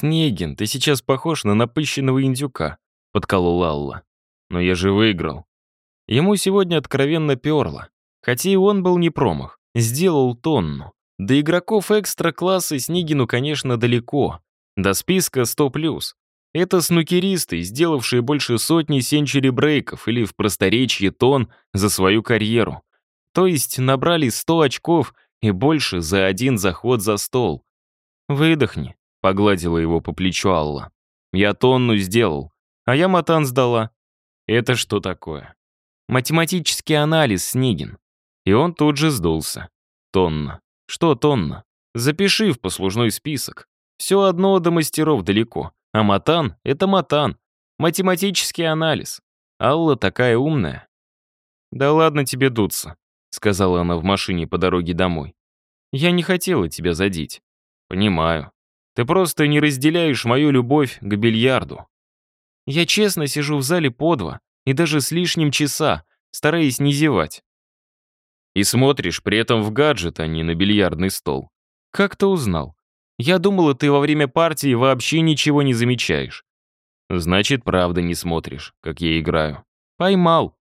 «Снегин, ты сейчас похож на напыщенного индюка», — подколола Алла. «Но я же выиграл». Ему сегодня откровенно перло. Хотя и он был не промах. Сделал тонну. До игроков экстра-класса Снегину, конечно, далеко. До списка 100+. Это снукеристы, сделавшие больше сотни сенчури брейков или в просторечье тон за свою карьеру. То есть набрали 100 очков и больше за один заход за стол. «Выдохни», — погладила его по плечу Алла. «Я тонну сделал, а я матан сдала». «Это что такое?» «Математический анализ, Снегин». И он тут же сдулся. «Тонна. Что тонна? Запиши в послужной список. Все одно до мастеров далеко. А матан — это матан. Математический анализ. Алла такая умная». «Да ладно тебе дуться», — сказала она в машине по дороге домой. «Я не хотела тебя задеть». «Понимаю. Ты просто не разделяешь мою любовь к бильярду». «Я честно сижу в зале по два и даже с лишним часа, стараясь не зевать. И смотришь при этом в гаджет, а не на бильярдный стол. Как ты узнал? Я думала, ты во время партии вообще ничего не замечаешь. Значит, правда не смотришь, как я играю. Поймал.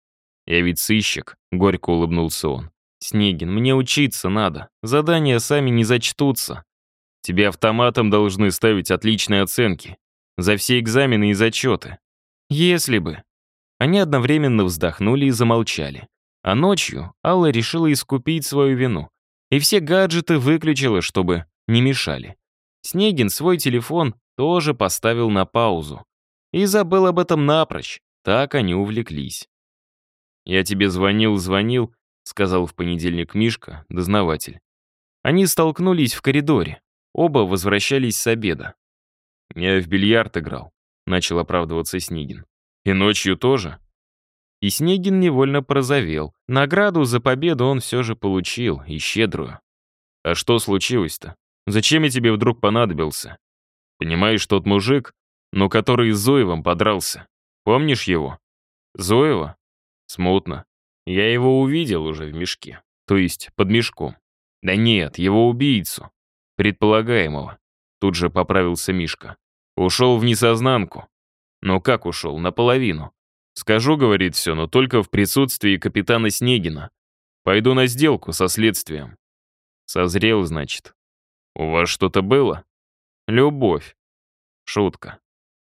Я ведь сыщик, горько улыбнулся он. Снегин, мне учиться надо. Задания сами не зачтутся. Тебе автоматом должны ставить отличные оценки. За все экзамены и зачеты. Если бы. Они одновременно вздохнули и замолчали. А ночью Алла решила искупить свою вину. И все гаджеты выключила, чтобы не мешали. Снегин свой телефон тоже поставил на паузу. И забыл об этом напрочь. Так они увлеклись. «Я тебе звонил, звонил», — сказал в понедельник Мишка, дознаватель. Они столкнулись в коридоре. Оба возвращались с обеда. «Я в бильярд играл», — начал оправдываться Снегин. «И ночью тоже?» И Снегин невольно прозовел. Награду за победу он все же получил, и щедрую. «А что случилось-то? Зачем я тебе вдруг понадобился? Понимаешь, тот мужик, но который с Зоевым подрался. Помнишь его? Зоева? Смутно. Я его увидел уже в мешке. То есть под мешком. Да нет, его убийцу. Предполагаемого. Тут же поправился Мишка. Ушел в несознанку. Но как ушел? Наполовину. Скажу, говорит все, но только в присутствии капитана Снегина. Пойду на сделку со следствием. Созрел, значит. У вас что-то было? Любовь. Шутка.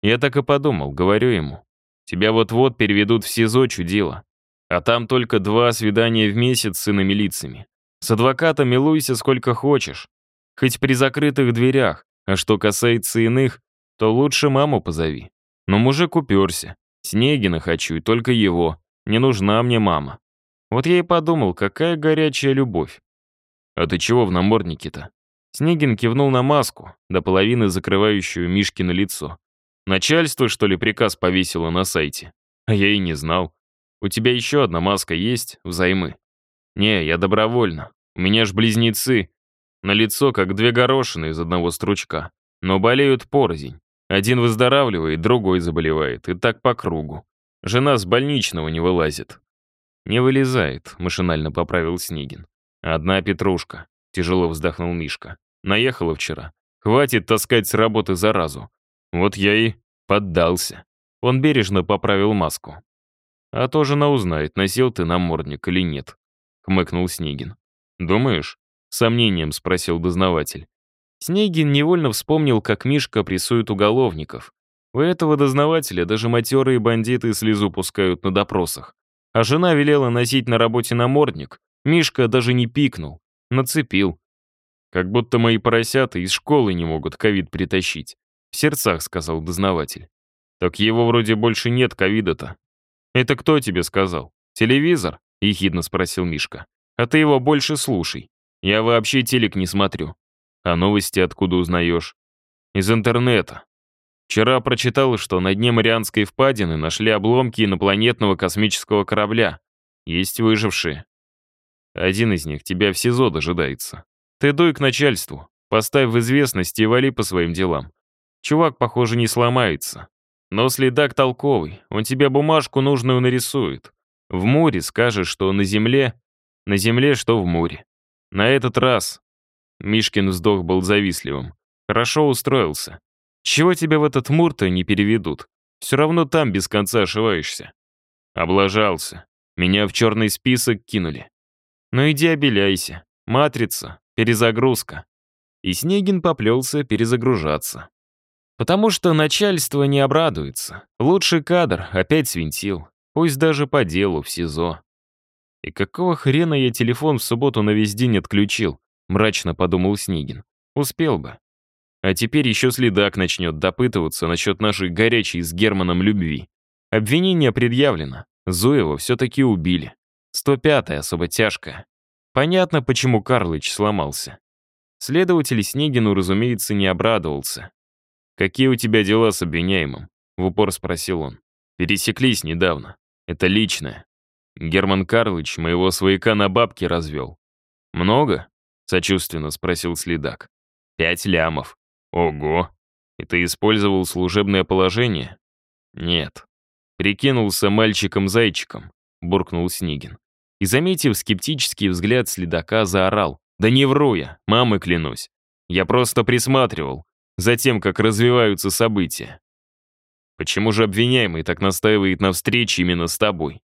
Я так и подумал, говорю ему. Тебя вот-вот переведут в СИЗО, чудило. А там только два свидания в месяц с иномилицами. С адвокатом милуйся сколько хочешь. Хоть при закрытых дверях. А что касается иных, то лучше маму позови. Но мужик уперся. Снегина хочу, и только его. Не нужна мне мама. Вот я и подумал, какая горячая любовь. А ты чего в наморднике-то? Снегин кивнул на маску, до половины закрывающую Мишкино лицо. Начальство, что ли, приказ повесило на сайте? А я и не знал. У тебя еще одна маска есть, взаймы? Не, я добровольно. У меня ж близнецы. На лицо, как две горошины из одного стручка. Но болеют порознь. Один выздоравливает, другой заболевает, и так по кругу. Жена с больничного не вылазит. «Не вылезает», — машинально поправил Снегин. «Одна петрушка», — тяжело вздохнул Мишка. «Наехала вчера. Хватит таскать с работы заразу. Вот я и поддался». Он бережно поправил маску. «А то жена узнает, носил ты намордник или нет», — хмыкнул Снегин. «Думаешь?» — сомнением спросил дознаватель. Снегин невольно вспомнил, как Мишка прессует уголовников. У этого дознавателя даже матерые бандиты слезу пускают на допросах. А жена велела носить на работе намордник. Мишка даже не пикнул. Нацепил. Как будто мои поросята из школы не могут ковид притащить. В сердцах, сказал дознаватель. Так его вроде больше нет ковида-то. Это кто тебе сказал? Телевизор? Ехидно спросил Мишка. А ты его больше слушай. Я вообще телек не смотрю. А новости откуда узнаешь? Из интернета. Вчера прочитал, что на дне Марианской впадины нашли обломки инопланетного космического корабля. Есть выжившие. Один из них тебя в СИЗО дожидается. Ты дуй к начальству, поставь в известность и вали по своим делам. Чувак, похоже, не сломается. Но следак толковый, он тебе бумажку нужную нарисует. В море скажешь, что на земле, на земле, что в море. На этот раз Мишкин вздох был завистливым. Хорошо устроился. Чего тебя в этот мур-то не переведут? Все равно там без конца ошиваешься. Облажался. Меня в черный список кинули. Ну иди обеляйся. Матрица, перезагрузка. И Снегин поплелся перезагружаться. Потому что начальство не обрадуется. Лучший кадр опять свинтил. Пусть даже по делу, в СИЗО. И какого хрена я телефон в субботу на весь день отключил? Мрачно подумал Снегин. Успел бы. А теперь еще следак начнет допытываться насчет нашей горячей с Германом любви. Обвинение предъявлено. Зуева все-таки убили. 105-я особо тяжкая. Понятно, почему Карлыч сломался. Следователь Снегину, разумеется, не обрадовался. «Какие у тебя дела с обвиняемым?» — в упор спросил он. «Пересеклись недавно. Это личное. Герман Карлыч моего свояка на бабки развел». «Много?» — сочувственно спросил следак. «Пять лямов». «Ого! И ты использовал служебное положение?» «Нет». «Прикинулся мальчиком-зайчиком», — буркнул Снегин. И, заметив скептический взгляд следака, заорал. «Да не вру я, мамы клянусь. Я просто присматривал за тем, как развиваются события. Почему же обвиняемый так настаивает на встрече именно с тобой?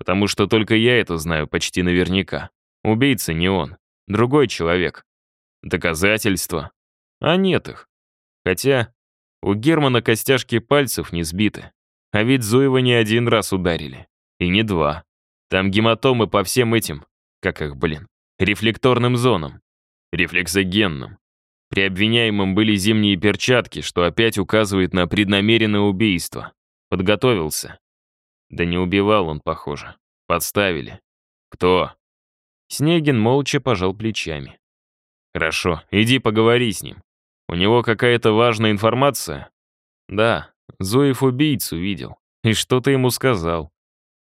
Потому что только я это знаю почти наверняка. Убийца не он, другой человек. Доказательства? А нет их. Хотя у Германа костяшки пальцев не сбиты. А ведь Зуева не один раз ударили. И не два. Там гематомы по всем этим, как их, блин, рефлекторным зонам. Рефлексогенным. При обвиняемом были зимние перчатки, что опять указывает на преднамеренное убийство. Подготовился. Да не убивал он, похоже. Подставили. Кто? Снегин молча пожал плечами. Хорошо, иди поговори с ним. У него какая-то важная информация? Да, Зоев убийцу видел. И что ты ему сказал?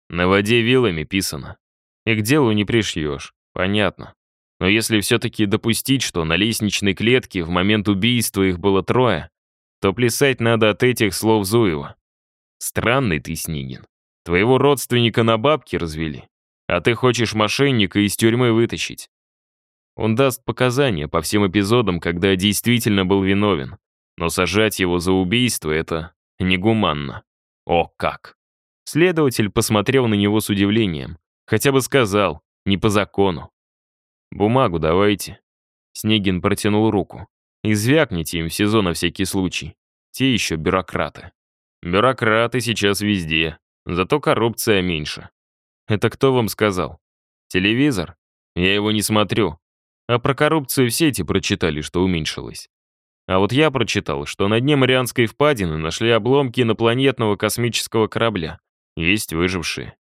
На воде вилами писано. И к делу не пришьешь. Понятно. Но если все-таки допустить, что на лестничной клетке в момент убийства их было трое, то плясать надо от этих слов Зуева. Странный ты, Снегин. Твоего родственника на бабки развели, а ты хочешь мошенника из тюрьмы вытащить. Он даст показания по всем эпизодам, когда действительно был виновен. Но сажать его за убийство — это негуманно. О, как! Следователь посмотрел на него с удивлением. Хотя бы сказал, не по закону. «Бумагу давайте». Снегин протянул руку. «И звякните им все СИЗО на всякий случай. Те еще бюрократы». «Бюрократы сейчас везде. Зато коррупция меньше». «Это кто вам сказал?» «Телевизор? Я его не смотрю. А про коррупцию в сети прочитали, что уменьшилось. А вот я прочитал, что на дне Марианской впадины нашли обломки инопланетного космического корабля. Есть выжившие.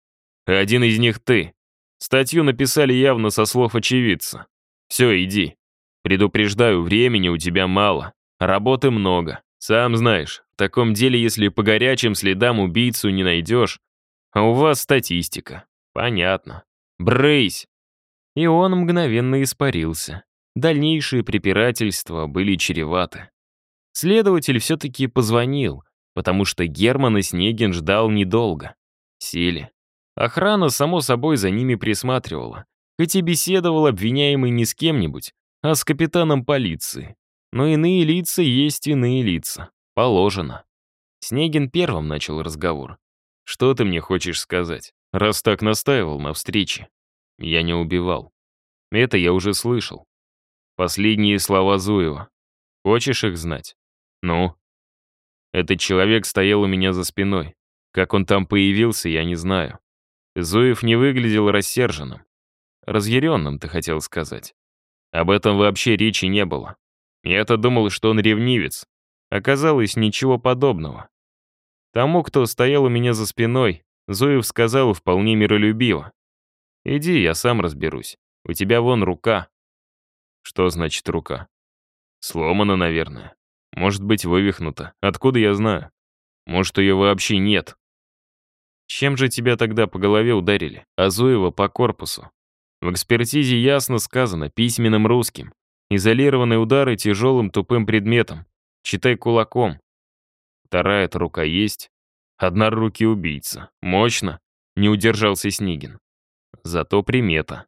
Один из них ты. Статью написали явно со слов очевидца. Все, иди. Предупреждаю, времени у тебя мало. Работы много. Сам знаешь, в таком деле, если по горячим следам убийцу не найдешь, а у вас статистика. Понятно. Брысь! И он мгновенно испарился. Дальнейшие препирательства были чреваты. Следователь все-таки позвонил, потому что Герман и Снегин ждал недолго. Сели. Охрана, само собой, за ними присматривала. Хоть и беседовал обвиняемый не с кем-нибудь, а с капитаном полиции. Но иные лица есть иные лица. Положено. Снегин первым начал разговор. «Что ты мне хочешь сказать, раз так настаивал на встрече?» Я не убивал. Это я уже слышал. Последние слова Зуева. Хочешь их знать? Ну? Этот человек стоял у меня за спиной. Как он там появился, я не знаю. Зуев не выглядел рассерженным. Разъяренным, ты хотел сказать. Об этом вообще речи не было. Я-то думал, что он ревнивец. Оказалось, ничего подобного. Тому, кто стоял у меня за спиной, Зуев сказал вполне миролюбиво. Иди, я сам разберусь. У тебя вон рука. Что значит рука? Сломана, наверное. Может быть, вывихнута. Откуда я знаю? Может, ее вообще нет. Чем же тебя тогда по голове ударили? Азуева по корпусу. В экспертизе ясно сказано, письменным русским. Изолированные удары тяжелым тупым предметом. Читай кулаком. Вторая-то рука есть. Одна руки убийца. Мощно. Не удержался Снегин. Зато примета.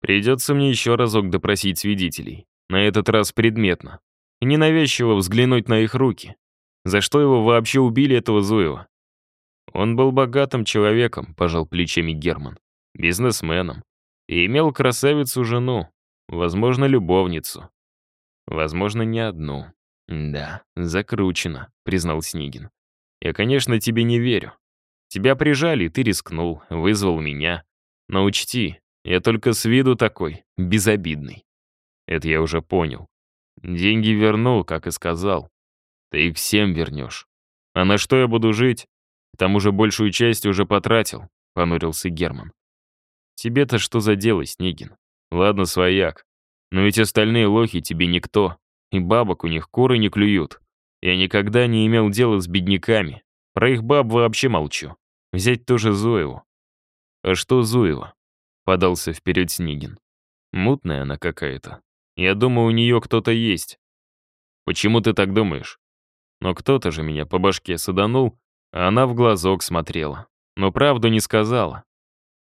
Придется мне еще разок допросить свидетелей. На этот раз предметно. И ненавязчиво взглянуть на их руки. За что его вообще убили, этого Зуева? Он был богатым человеком, пожал плечами Герман. Бизнесменом. И имел красавицу жену. Возможно, любовницу. Возможно, не одну. Да, закручено, признал Снегин. Я, конечно, тебе не верю. Тебя прижали, ты рискнул, вызвал меня. Но учти, я только с виду такой, безобидный. Это я уже понял. Деньги вернул, как и сказал. Ты их всем вернешь. А на что я буду жить? К тому же большую часть уже потратил, понурился Герман. Тебе-то что за дело, Снегин? Ладно, свояк. Но ведь остальные лохи тебе никто. И бабок у них куры не клюют. Я никогда не имел дела с бедняками. Про их баб вообще молчу. Взять тоже Зоеву. А что Зуева? Подался вперед Снегин. Мутная она какая-то. Я думаю, у нее кто-то есть. Почему ты так думаешь? Но кто-то же меня по башке саданул, а она в глазок смотрела. Но правду не сказала.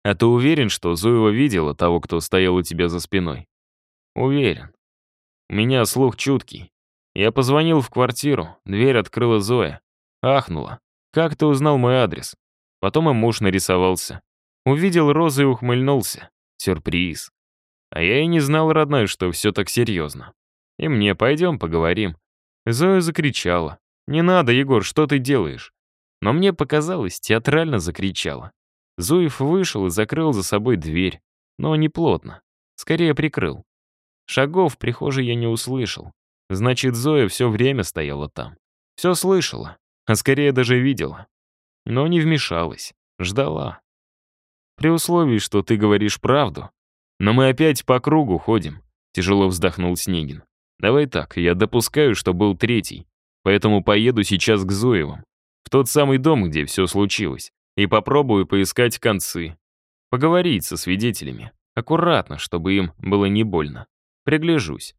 А ты уверен, что Зуева видела того, кто стоял у тебя за спиной? Уверен. У меня слух чуткий. Я позвонил в квартиру, дверь открыла Зоя. Ахнула. Как ты узнал мой адрес? Потом и муж нарисовался. Увидел розы и ухмыльнулся. Сюрприз. А я и не знал, родной, что все так серьезно. И мне, пойдем поговорим. Зоя закричала. «Не надо, Егор, что ты делаешь?» Но мне показалось, театрально закричала. Зуев вышел и закрыл за собой дверь, но не плотно, скорее прикрыл. Шагов в прихожей я не услышал. Значит, Зоя все время стояла там. Все слышала, а скорее даже видела. Но не вмешалась, ждала. При условии, что ты говоришь правду. Но мы опять по кругу ходим, тяжело вздохнул Снегин. Давай так, я допускаю, что был третий, поэтому поеду сейчас к Зоевым, в тот самый дом, где все случилось и попробую поискать концы. Поговорить со свидетелями. Аккуратно, чтобы им было не больно. Пригляжусь.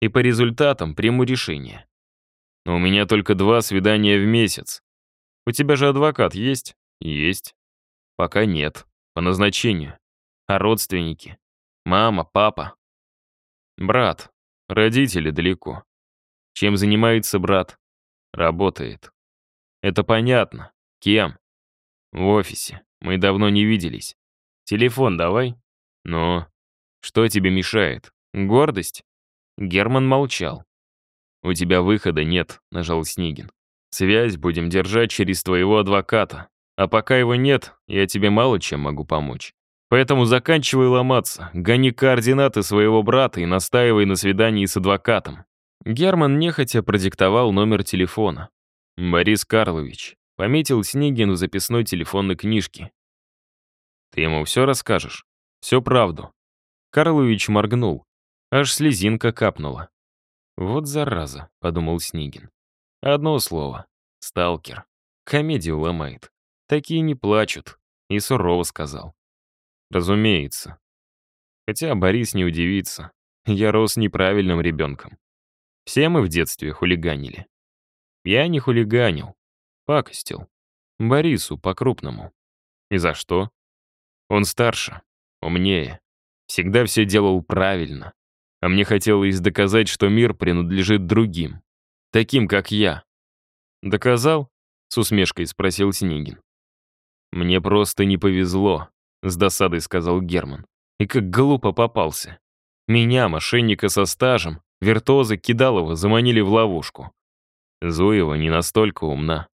И по результатам приму решение. Но у меня только два свидания в месяц. У тебя же адвокат есть? Есть. Пока нет. По назначению. А родственники? Мама, папа? Брат. Родители далеко. Чем занимается брат? Работает. Это понятно. Кем? В офисе. Мы давно не виделись. Телефон давай. Но что тебе мешает? Гордость? Герман молчал. У тебя выхода нет, нажал Снегин. Связь будем держать через твоего адвоката. А пока его нет, я тебе мало чем могу помочь. Поэтому заканчивай ломаться, гони координаты своего брата и настаивай на свидании с адвокатом. Герман нехотя продиктовал номер телефона. Борис Карлович, Пометил Снегин в записной телефонной книжке. «Ты ему все расскажешь? Всю правду?» Карлович моргнул. Аж слезинка капнула. «Вот зараза», — подумал Снегин. «Одно слово. Сталкер. Комедию ломает. Такие не плачут». И сурово сказал. «Разумеется. Хотя Борис не удивится. Я рос неправильным ребенком. Все мы в детстве хулиганили. Я не хулиганил. Пакостил. Борису, по-крупному. И за что? Он старше, умнее. Всегда все делал правильно. А мне хотелось доказать, что мир принадлежит другим. Таким, как я. «Доказал?» — с усмешкой спросил Снегин. «Мне просто не повезло», — с досадой сказал Герман. «И как глупо попался. Меня, мошенника со стажем, виртуоза Кидалова заманили в ловушку. Зуева не настолько умна.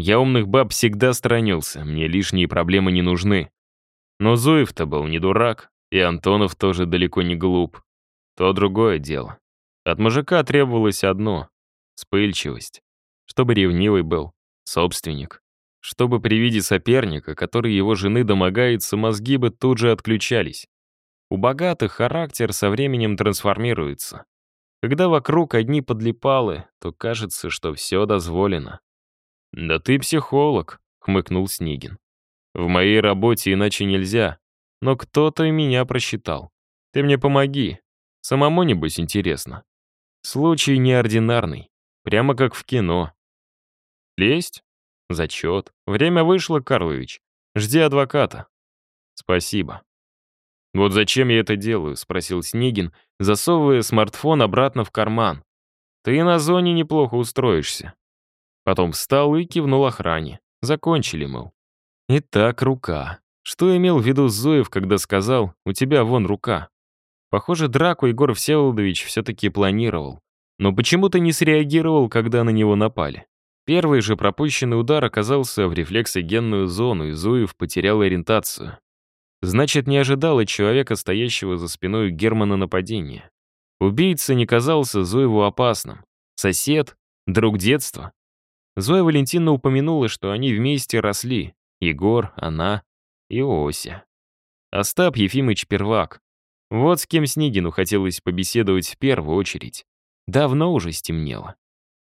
Я умных баб всегда сторонился, мне лишние проблемы не нужны. Но Зуев-то был не дурак, и Антонов тоже далеко не глуп. То другое дело. От мужика требовалось одно — вспыльчивость. Чтобы ревнивый был, собственник. Чтобы при виде соперника, который его жены домогается, мозги бы тут же отключались. У богатых характер со временем трансформируется. Когда вокруг одни подлипалы, то кажется, что все дозволено. «Да ты психолог», — хмыкнул Снегин. «В моей работе иначе нельзя, но кто-то меня просчитал. Ты мне помоги. Самому, небось, интересно. Случай неординарный, прямо как в кино. Лесть? Зачет. Время вышло, Карлович. Жди адвоката. Спасибо. «Вот зачем я это делаю?» — спросил Снегин, засовывая смартфон обратно в карман. «Ты на зоне неплохо устроишься. Потом встал и кивнул охране. Закончили, мол. Итак, рука. Что имел в виду Зуев, когда сказал «у тебя вон рука»? Похоже, драку Егор Всеволодович все-таки планировал. Но почему-то не среагировал, когда на него напали. Первый же пропущенный удар оказался в рефлексогенную зону, и Зуев потерял ориентацию. Значит, не ожидал от человека, стоящего за спиной Германа нападения. Убийца не казался Зуеву опасным. Сосед, друг детства. Зоя Валентина упомянула, что они вместе росли. Егор, она и Ося. Остап Ефимыч Первак. Вот с кем Снегину хотелось побеседовать в первую очередь. Давно уже стемнело.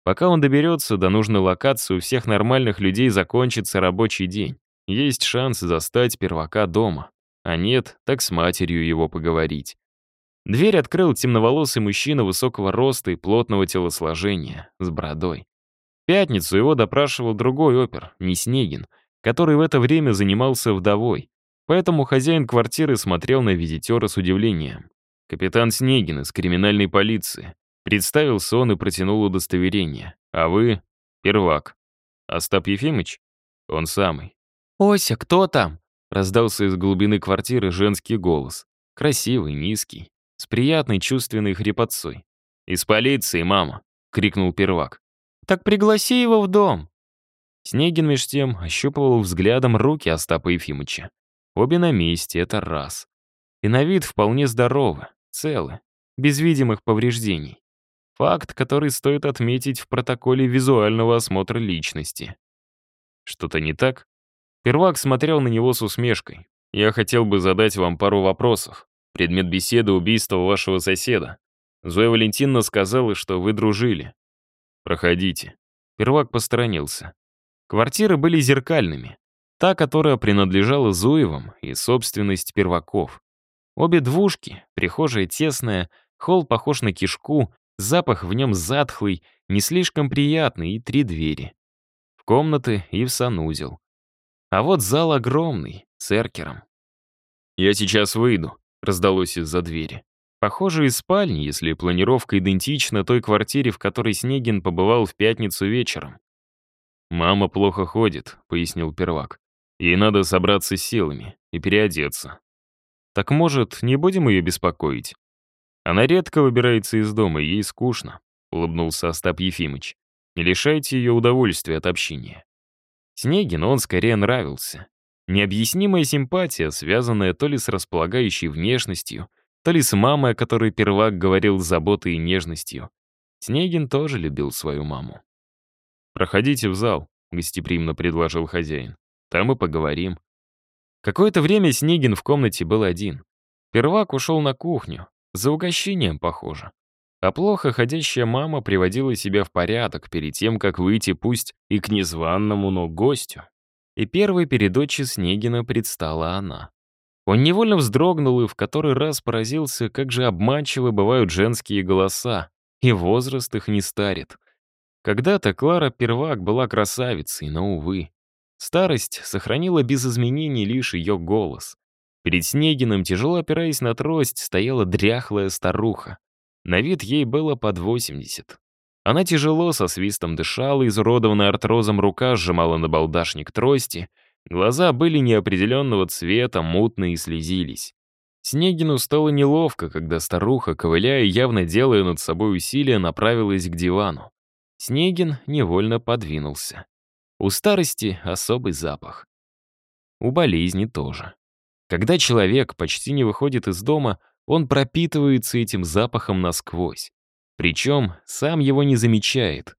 Пока он доберется до нужной локации, у всех нормальных людей закончится рабочий день. Есть шанс застать первака дома. А нет, так с матерью его поговорить. Дверь открыл темноволосый мужчина высокого роста и плотного телосложения, с бородой. Пятницу его допрашивал другой опер, не Снегин, который в это время занимался вдовой. Поэтому хозяин квартиры смотрел на визитера с удивлением. Капитан Снегин из криминальной полиции. Представился он и протянул удостоверение. А вы — первак. Остап Ефимыч? Он самый. «Ося, кто там?» — раздался из глубины квартиры женский голос. Красивый, низкий, с приятной чувственной хрипотцой. «Из полиции, мама!» — крикнул первак. «Так пригласи его в дом!» Снегин меж тем ощупывал взглядом руки Остапа Ефимыча. Обе на месте, это раз. И на вид вполне здоровы, целы, без видимых повреждений. Факт, который стоит отметить в протоколе визуального осмотра личности. Что-то не так? Первак смотрел на него с усмешкой. «Я хотел бы задать вам пару вопросов. Предмет беседы — убийство вашего соседа. Зоя Валентиновна сказала, что вы дружили. Проходите». Первак посторонился. Квартиры были зеркальными. Та, которая принадлежала Зуевым, и собственность перваков. Обе двушки, прихожая тесная, холл похож на кишку, запах в нем затхлый, не слишком приятный, и три двери. В комнаты и в санузел. А вот зал огромный, с эркером. «Я сейчас выйду», — раздалось из-за двери. Похоже, из спальни, если планировка идентична той квартире, в которой Снегин побывал в пятницу вечером. «Мама плохо ходит», — пояснил первак. «Ей надо собраться с силами и переодеться». «Так, может, не будем ее беспокоить?» «Она редко выбирается из дома, ей скучно», — улыбнулся Остап Ефимыч. «Не лишайте ее удовольствия от общения». Снегин он скорее нравился. Необъяснимая симпатия, связанная то ли с располагающей внешностью, то ли с мамой, о которой первак говорил с заботой и нежностью. Снегин тоже любил свою маму. «Проходите в зал», — гостеприимно предложил хозяин. «Там и поговорим». Какое-то время Снегин в комнате был один. Первак ушел на кухню. За угощением, похоже. А плохо ходящая мама приводила себя в порядок перед тем, как выйти пусть и к незваному, но гостю. И первой перед очи Снегина предстала она. Он невольно вздрогнул и в который раз поразился, как же обманчивы бывают женские голоса, и возраст их не старит. Когда-то Клара Первак была красавицей, но, увы. Старость сохранила без изменений лишь ее голос. Перед Снегиным, тяжело опираясь на трость, стояла дряхлая старуха. На вид ей было под 80. Она тяжело со свистом дышала, изуродованная артрозом рука сжимала на балдашник трости, глаза были неопределенного цвета, мутные и слезились. Снегину стало неловко, когда старуха, ковыляя, явно делая над собой усилия, направилась к дивану. Снегин невольно подвинулся. У старости особый запах. У болезни тоже. Когда человек почти не выходит из дома, он пропитывается этим запахом насквозь. Причем сам его не замечает.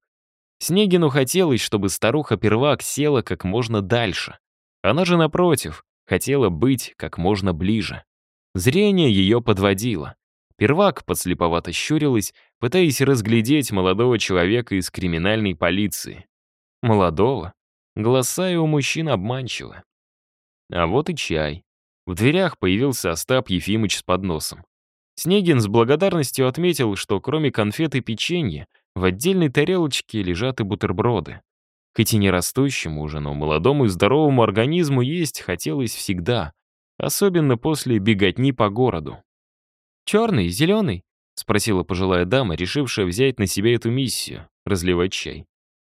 Снегину хотелось, чтобы старуха-первак села как можно дальше. Она же, напротив, хотела быть как можно ближе. Зрение ее подводило. Первак подслеповато щурилась, пытаясь разглядеть молодого человека из криминальной полиции. Молодого? Голоса у мужчин обманчивы. А вот и чай. В дверях появился Остап Ефимыч с подносом. Снегин с благодарностью отметил, что кроме конфет и печенья, в отдельной тарелочке лежат и бутерброды. Хоть и не растущему уже, но молодому и здоровому организму есть хотелось всегда, особенно после беготни по городу. «Черный, зеленый?» — спросила пожилая дама, решившая взять на себя эту миссию — разливать чай.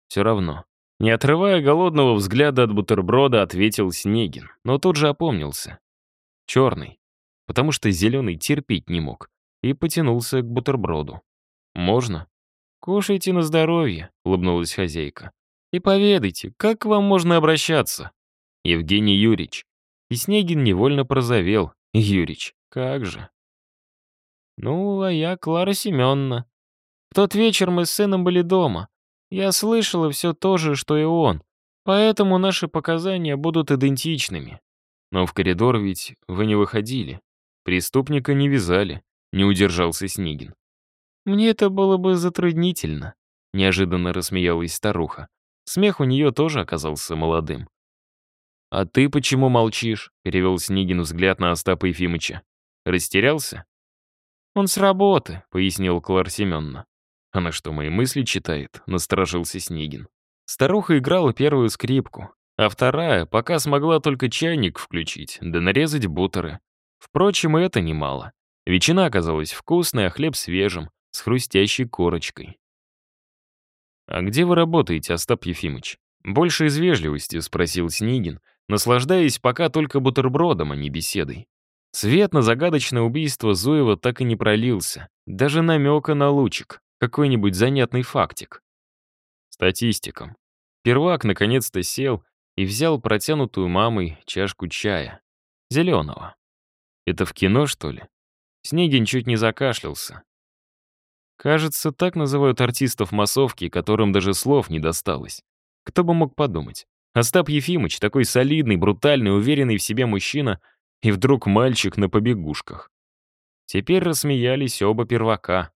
«Все равно. Не отрывая голодного взгляда от бутерброда, ответил Снегин, но тут же опомнился. Черный, потому что зеленый терпеть не мог, и потянулся к бутерброду. «Можно?» «Кушайте на здоровье», — улыбнулась хозяйка. «И поведайте, как к вам можно обращаться?» «Евгений Юрьевич». И Снегин невольно прозовел. «Юрьевич, как же?» «Ну, а я Клара Семеновна. В тот вечер мы с сыном были дома. Я слышала все то же, что и он, поэтому наши показания будут идентичными. Но в коридор ведь вы не выходили. Преступника не вязали, не удержался Снегин. Мне это было бы затруднительно, неожиданно рассмеялась старуха. Смех у нее тоже оказался молодым. «А ты почему молчишь?» — перевел Снегин взгляд на Остапа Ефимыча. «Растерялся?» «Он с работы», — пояснил Клар Семеновна. «Она что, мои мысли читает?» — насторожился Снегин. Старуха играла первую скрипку, а вторая пока смогла только чайник включить, да нарезать бутеры. Впрочем, и это немало. Ветчина оказалась вкусной, а хлеб свежим, с хрустящей корочкой. «А где вы работаете, Остап Ефимыч?» «Больше из вежливости», — спросил Снегин, наслаждаясь пока только бутербродом, а не беседой. Свет на загадочное убийство Зуева так и не пролился, даже намека на лучик какой-нибудь занятный фактик. Статистиком. Первак наконец-то сел и взял протянутую мамой чашку чая. Зеленого. Это в кино, что ли? Снегин чуть не закашлялся. Кажется, так называют артистов массовки, которым даже слов не досталось. Кто бы мог подумать. Остап Ефимыч, такой солидный, брутальный, уверенный в себе мужчина, и вдруг мальчик на побегушках. Теперь рассмеялись оба первака.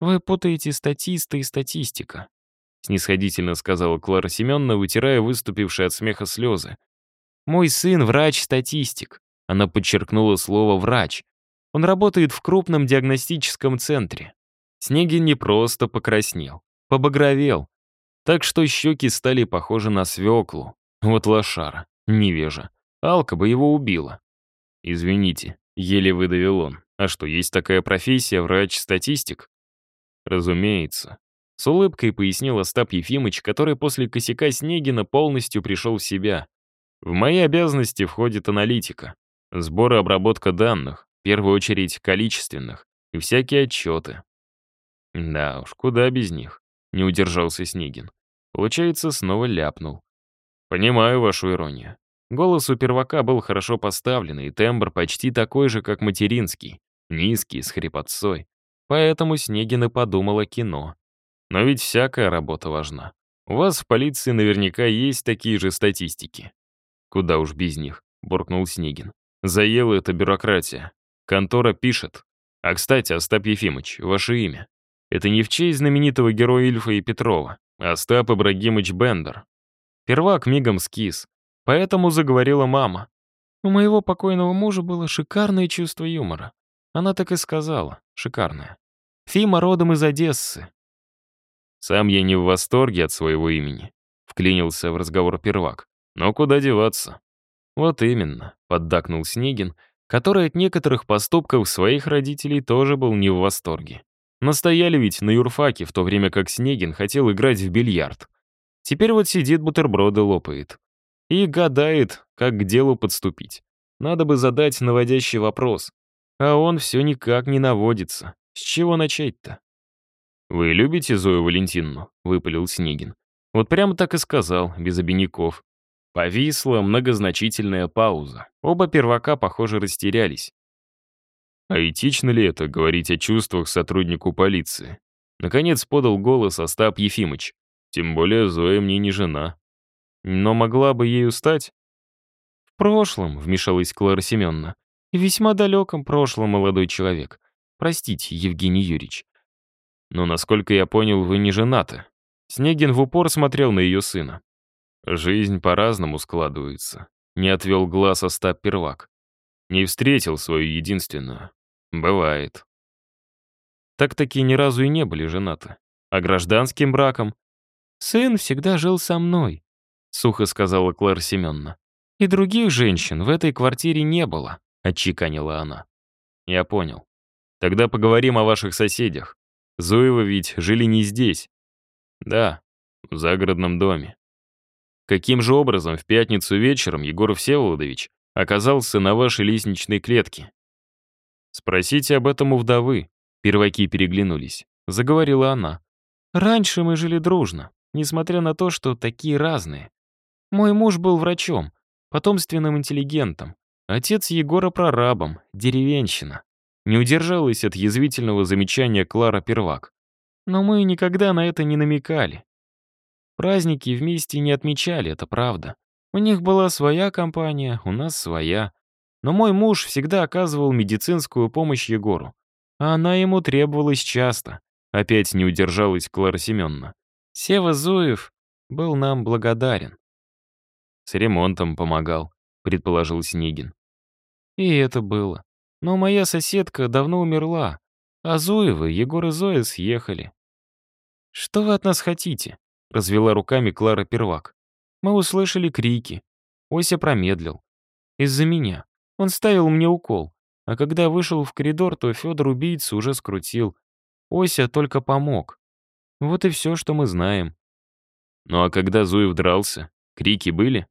«Вы путаете статиста и статистика», — снисходительно сказала Клара Семеновна, вытирая выступившие от смеха слезы. «Мой сын — врач-статистик». Она подчеркнула слово «врач». Он работает в крупном диагностическом центре. Снегин не просто покраснел, побагровел. Так что щеки стали похожи на свеклу. Вот лошара, невежа. Алка бы его убила. «Извините», — еле выдавил он. «А что, есть такая профессия, врач-статистик?» Разумеется. С улыбкой пояснил Остап Ефимыч, который после косяка Снегина полностью пришел в себя. В мои обязанности входит аналитика, сбор и обработка данных, в первую очередь количественных, и всякие отчеты. Да уж, куда без них, не удержался Снегин. Получается, снова ляпнул. Понимаю вашу иронию. Голос у первака был хорошо поставленный, и тембр почти такой же, как материнский, низкий, с хрипотцой. Поэтому Снегин и подумал о кино. Но ведь всякая работа важна. У вас в полиции наверняка есть такие же статистики. Куда уж без них, буркнул Снегин. Заела эта бюрократия. Контора пишет. А, кстати, Остап Ефимович, ваше имя. Это не в честь знаменитого героя Ильфа и Петрова, а Остап Ибрагимович Бендер. Первак мигом скис. Поэтому заговорила мама. У моего покойного мужа было шикарное чувство юмора. Она так и сказала, шикарное. Фима родом из Одессы. Сам я не в восторге от своего имени, вклинился в разговор первак. Но куда деваться? Вот именно, поддакнул Снегин, который от некоторых поступков своих родителей тоже был не в восторге. Настояли ведь на юрфаке, в то время как Снегин хотел играть в бильярд. Теперь вот сидит бутерброды лопает. И гадает, как к делу подступить. Надо бы задать наводящий вопрос. А он все никак не наводится. С чего начать-то? «Вы любите Зою Валентиновну?» — выпалил Снегин. Вот прямо так и сказал, без обиняков. Повисла многозначительная пауза. Оба первака, похоже, растерялись. А этично ли это, говорить о чувствах сотруднику полиции? Наконец подал голос Остап Ефимыч. Тем более Зоя мне не жена. Но могла бы ею стать? В прошлом, вмешалась Клара Семеновна. В весьма далеком прошлом, молодой человек. Простите, Евгений Юрьевич. Но, насколько я понял, вы не женаты. Снегин в упор смотрел на ее сына. Жизнь по-разному складывается. Не отвел глаз Остап Первак. Не встретил свою единственную. Бывает. Так-таки ни разу и не были женаты. А гражданским браком? Сын всегда жил со мной, сухо сказала Клэр Семеновна. И других женщин в этой квартире не было, отчеканила она. Я понял. Тогда поговорим о ваших соседях. Зуевы ведь жили не здесь. Да, В загородном доме. Каким же образом в пятницу вечером Егор Всеволодович оказался на вашей лестничной клетке? Спросите об этом у вдовы. Перваки переглянулись. Заговорила она. Раньше мы жили дружно, несмотря на то, что такие разные. Мой муж был врачом, потомственным интеллигентом. Отец Егора прорабом, деревенщина. Не удержалась от язвительного замечания Клара Первак. Но мы никогда на это не намекали. Праздники вместе не отмечали, это правда. У них была своя компания, у нас своя. Но мой муж всегда оказывал медицинскую помощь Егору. А она ему требовалась часто. Опять не удержалась Клара Семеновна. Сева Зуев был нам благодарен. С ремонтом помогал, предположил Снегин. И это было. Но моя соседка давно умерла, а Зуевы, Егор и Зоя съехали. «Что вы от нас хотите?» — развела руками Клара Первак. «Мы услышали крики. Ося промедлил. Из-за меня. Он ставил мне укол. А когда вышел в коридор, то Федор убийцу уже скрутил. Ося только помог. Вот и все, что мы знаем. Ну а когда Зуев дрался, крики были?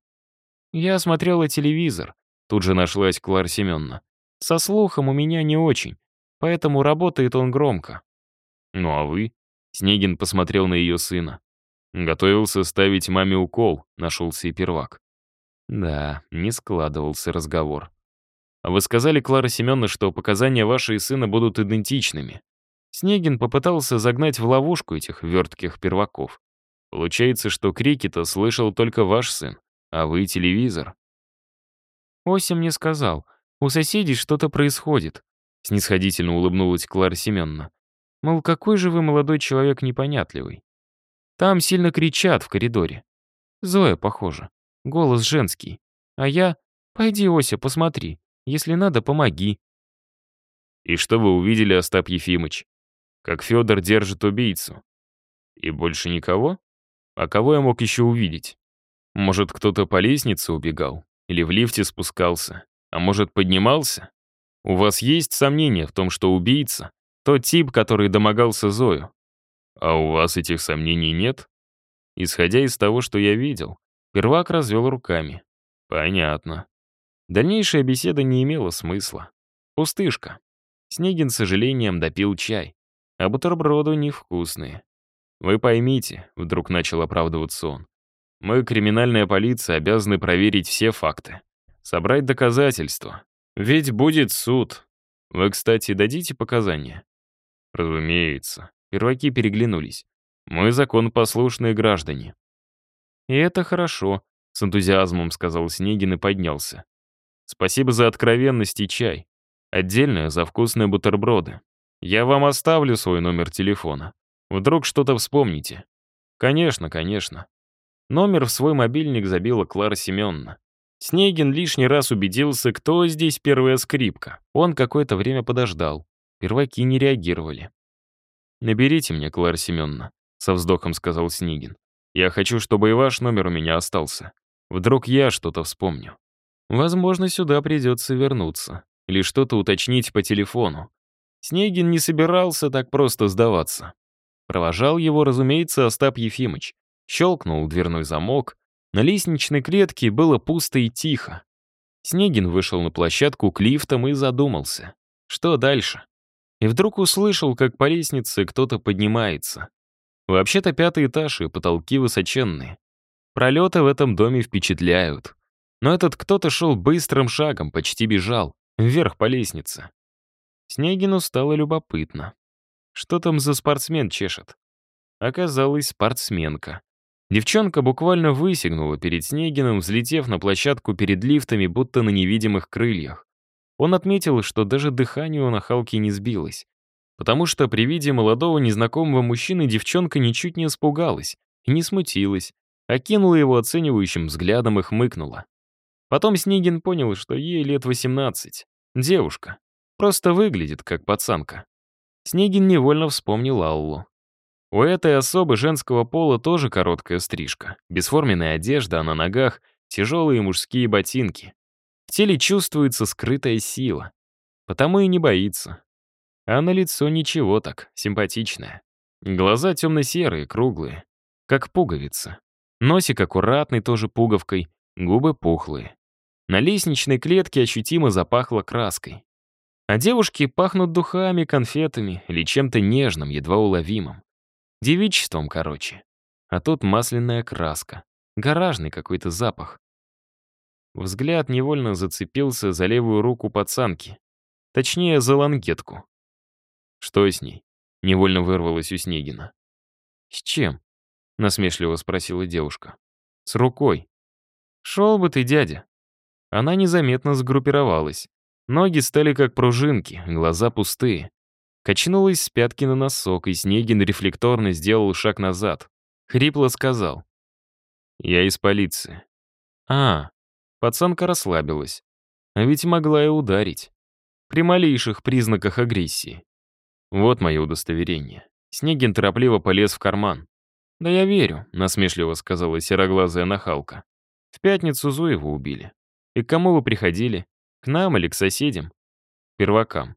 Я смотрела телевизор. Тут же нашлась Клара Семеновна. Со слухом у меня не очень, поэтому работает он громко. Ну а вы? Снегин посмотрел на ее сына. Готовился ставить маме укол, нашелся и первак. Да, не складывался разговор. А вы сказали, Клара Семеновна, что показания вашей сына будут идентичными. Снегин попытался загнать в ловушку этих вертких перваков. Получается, что крики-то слышал только ваш сын, а вы телевизор. Ося мне сказал, у соседей что-то происходит. Снисходительно улыбнулась Клара Семеновна. Мол, какой же вы молодой человек непонятливый. Там сильно кричат в коридоре. Зоя, похоже. Голос женский. А я... Пойди, Ося, посмотри. Если надо, помоги. И что вы увидели, Остап Ефимыч? как Федор держит убийцу. И больше никого? А кого я мог еще увидеть? Может, кто-то по лестнице убегал? Или в лифте спускался? А может, поднимался? У вас есть сомнения в том, что убийца — тот тип, который домогался Зою? А у вас этих сомнений нет? Исходя из того, что я видел, первак развел руками. Понятно. Дальнейшая беседа не имела смысла. Пустышка. Снегин с сожалением допил чай а бутерброды невкусные. Вы поймите, вдруг начал оправдываться он. Мы, криминальная полиция, обязаны проверить все факты, собрать доказательства. Ведь будет суд. Вы, кстати, дадите показания? Разумеется. Перваки переглянулись. Мы законопослушные граждане. И это хорошо, с энтузиазмом сказал Снегин и поднялся. Спасибо за откровенность и чай. Отдельно за вкусные бутерброды. Я вам оставлю свой номер телефона. Вдруг что-то вспомните. Конечно, конечно. Номер в свой мобильник забила Клара Семеновна. Снегин лишний раз убедился, кто здесь первая скрипка. Он какое-то время подождал. Перваки не реагировали. «Наберите мне, Клара Семеновна», — со вздохом сказал Снегин. «Я хочу, чтобы и ваш номер у меня остался. Вдруг я что-то вспомню. Возможно, сюда придется вернуться. Или что-то уточнить по телефону. Снегин не собирался так просто сдаваться. Провожал его, разумеется, Остап Ефимыч. Щелкнул дверной замок. На лестничной клетке было пусто и тихо. Снегин вышел на площадку к лифтам и задумался. Что дальше? И вдруг услышал, как по лестнице кто-то поднимается. Вообще-то пятый этаж и потолки высоченные. Пролеты в этом доме впечатляют. Но этот кто-то шел быстрым шагом, почти бежал, вверх по лестнице. Снегину стало любопытно. Что там за спортсмен чешет? Оказалась спортсменка. Девчонка буквально высигнула перед Снегиным, взлетев на площадку перед лифтами, будто на невидимых крыльях. Он отметил, что даже дыхание у нахалки не сбилось. Потому что при виде молодого незнакомого мужчины девчонка ничуть не испугалась и не смутилась, окинула его оценивающим взглядом и хмыкнула. Потом Снегин понял, что ей лет 18. Девушка. Просто выглядит как пацанка. Снегин невольно вспомнил Аллу. У этой особы женского пола тоже короткая стрижка, бесформенная одежда, а на ногах тяжелые мужские ботинки. В теле чувствуется скрытая сила. Потому и не боится. А на лицо ничего так, симпатичное. Глаза темно-серые, круглые. как пуговица. Носик аккуратный, тоже пуговкой, губы пухлые. На лестничной клетке ощутимо запахло краской. А девушки пахнут духами, конфетами или чем-то нежным, едва уловимым. Девичеством, короче. А тут масляная краска. Гаражный какой-то запах. Взгляд невольно зацепился за левую руку пацанки. Точнее, за лангетку. «Что с ней?» — невольно вырвалось у Снегина. «С чем?» — насмешливо спросила девушка. «С рукой». «Шел бы ты, дядя». Она незаметно сгруппировалась. Ноги стали как пружинки, глаза пустые. Качнулась с пятки на носок, и Снегин рефлекторно сделал шаг назад. Хрипло сказал. «Я из полиции». «А, пацанка расслабилась. А ведь могла и ударить. При малейших признаках агрессии. Вот мое удостоверение. Снегин торопливо полез в карман. «Да я верю», — насмешливо сказала сероглазая нахалка. «В пятницу Зуева убили. И к кому вы приходили? К нам или к соседям?» «Первакам.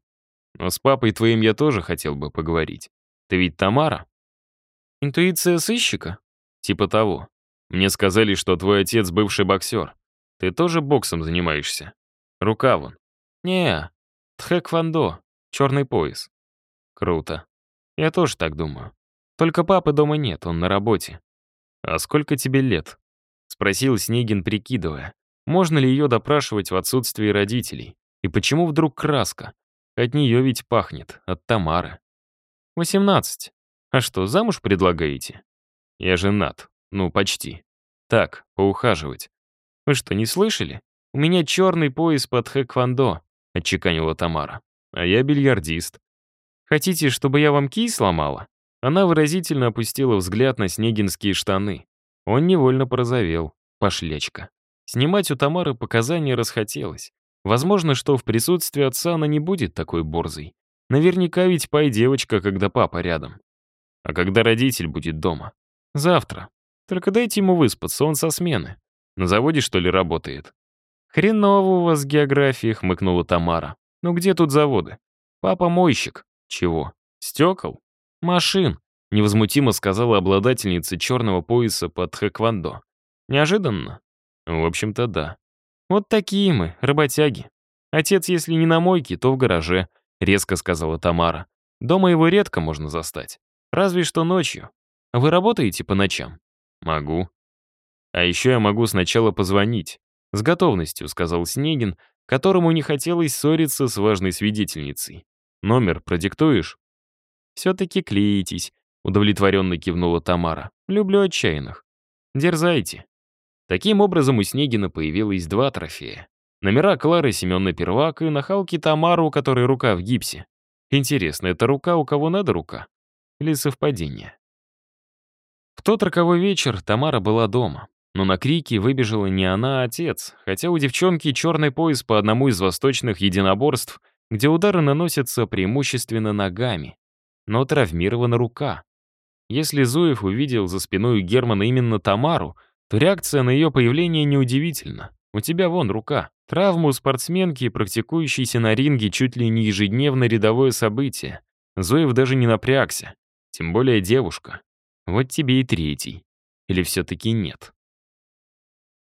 Но с папой твоим я тоже хотел бы поговорить. Ты ведь Тамара?» «Интуиция сыщика?» «Типа того. Мне сказали, что твой отец бывший боксер. Ты тоже боксом занимаешься? Рука вон». «Не, тхэквондо, черный пояс». «Круто. Я тоже так думаю. Только папы дома нет, он на работе». «А сколько тебе лет?» — спросил Снегин, прикидывая. Можно ли ее допрашивать в отсутствии родителей? И почему вдруг краска? От нее ведь пахнет, от Тамары. «Восемнадцать. А что, замуж предлагаете?» «Я женат. Ну, почти. Так, поухаживать». «Вы что, не слышали? У меня черный пояс под хэквондо», — отчеканила Тамара. «А я бильярдист». «Хотите, чтобы я вам кий сломала?» Она выразительно опустила взгляд на снегинские штаны. Он невольно порозовел. Пошлячка. Снимать у Тамары показания расхотелось. Возможно, что в присутствии отца она не будет такой борзой. Наверняка ведь пай девочка, когда папа рядом. А когда родитель будет дома? Завтра. Только дайте ему выспаться, он со смены. На заводе, что ли, работает? Хреново у вас с географией, хмыкнула Тамара. Ну где тут заводы? Папа мойщик. Чего? Стекол? Машин, невозмутимо сказала обладательница черного пояса под хэквондо. Неожиданно? В общем-то, да. Вот такие мы, работяги. Отец, если не на мойке, то в гараже, резко сказала Тамара. Дома его редко можно застать. Разве что ночью. Вы работаете по ночам? Могу. А еще я могу сначала позвонить. С готовностью, сказал Снегин, которому не хотелось ссориться с важной свидетельницей. Номер продиктуешь? Все-таки клеитесь, удовлетворенно кивнула Тамара. Люблю отчаянных. Дерзайте. Таким образом, у Снегина появилось два трофея. Номера Клары Семеновны Первак и нахалки Тамару, у которой рука в гипсе. Интересно, это рука у кого надо рука? Или совпадение? В тот роковой вечер Тамара была дома. Но на крики выбежала не она, а отец, хотя у девчонки черный пояс по одному из восточных единоборств, где удары наносятся преимущественно ногами. Но травмирована рука. Если Зуев увидел за спиной Германа именно Тамару — то реакция на ее появление неудивительна. У тебя вон рука. Травму спортсменки, практикующейся на ринге чуть ли не ежедневно рядовое событие. Зоев даже не напрягся. Тем более девушка. Вот тебе и третий. Или все-таки нет?